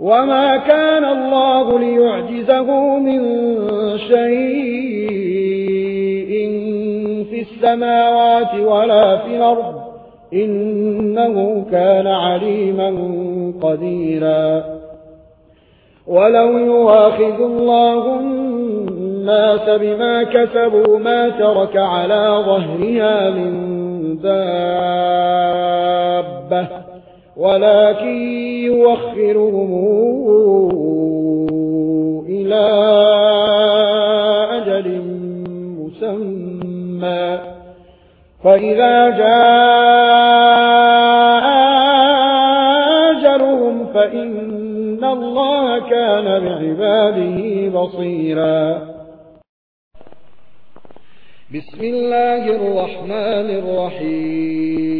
وما كان الله ليعجزه من شيء في السماوات ولا في الأرض إنه كان عليما قديرا ولو يواخذ الله الناس بما كسبوا ما ترك على ظهرها من دابة ولكن يوخرهم إلى أجل مسمى. فإذا جاء أجلهم فإن الله كان بعباده بصيرا. بسم الله الرحمن الرحيم.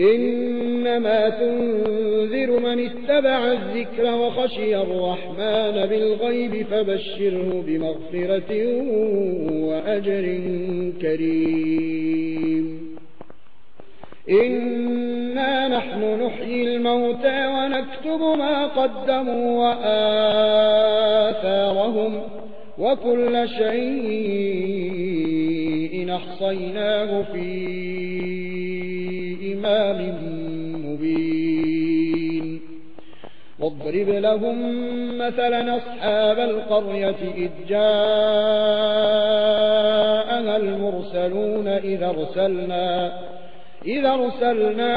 إنما تنذر من استبع الذكر وخشي الرحمن بالغيب فبشره بمغفرة وأجر كريم. إنا نحن نحيي الموتى ونكتب ما قدموا وآثارهم وكل شيء نحصيناه فيه. إمام مبين واضرب لهم مثلا أصحاب القرية إذ جاءها المرسلون إذا ارسلنا إذا ارسلنا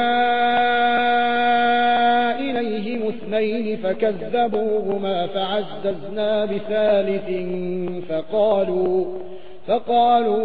إليهم اثنين فكذبوهما فعززنا بثالث فقالوا فقالوا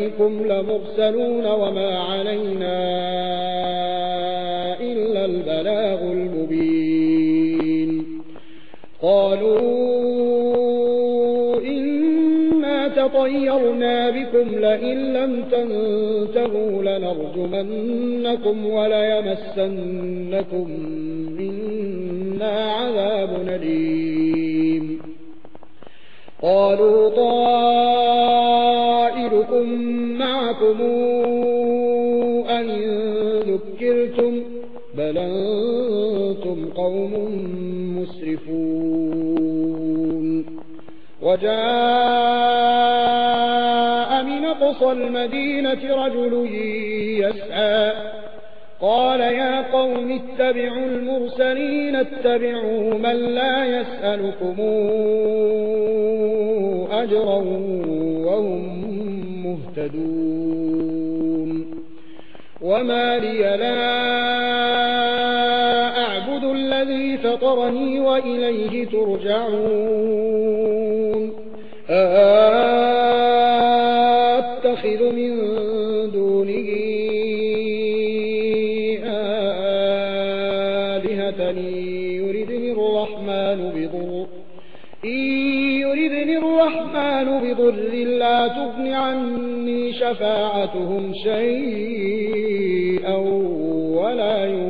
فيكم لمرسلون وما علينا إلا البلاغ المبين قالوا إنا تطيرنا بكم لئن لم تنتهوا لنرجمنكم وليمسنكم منا عذاب نديم قالوا طائرنا جاء من قصى المدينة رجل يسعى. قال يا قوم اتبعوا المرسلين اتبعوا من لا يسألكم أجرا وهم مهتدون. وما لي لا أعبد الذي فطرني وإليه ترجعون. أتخذ من دونه آلهة إن يردني الرحمن بضر يردني الرحمن بضر لا تغن عني شفاعتهم شيئا ولا يغن